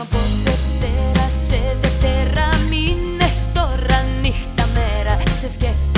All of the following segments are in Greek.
από Δευτέρα σε Δευτέρα μήνες μέρα σε σκέφτομαι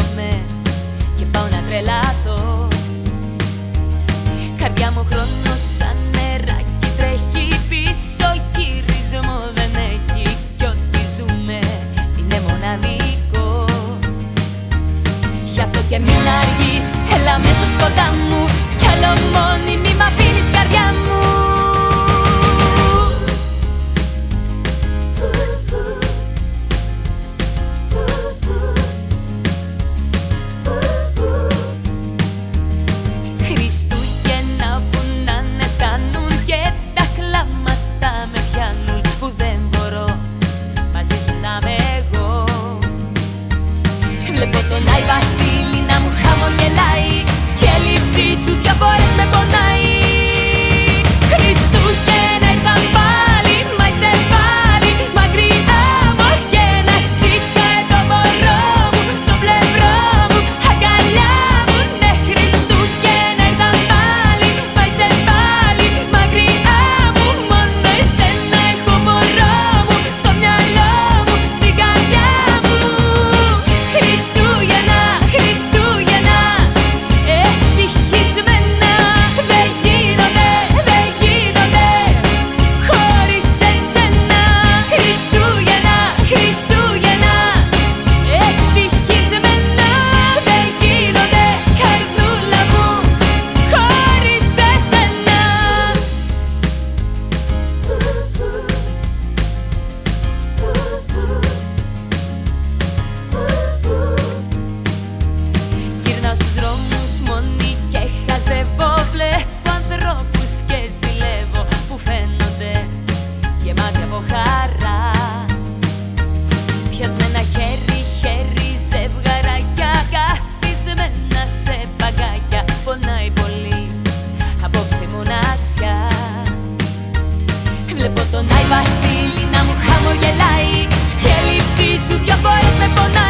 Βλέπω τον Άι Βασίλη να μου χαμογελάει. Και λήψη σου δυο με πονάει.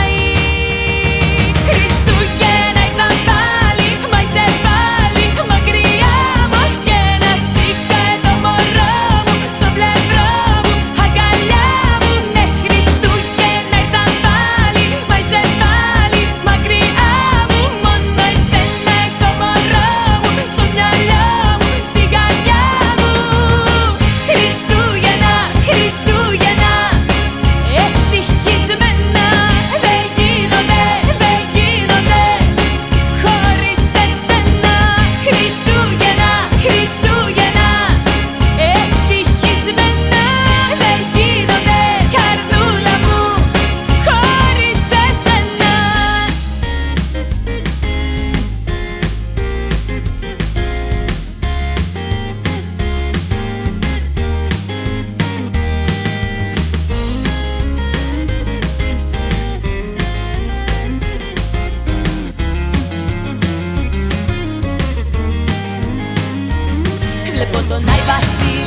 Donai Barcia.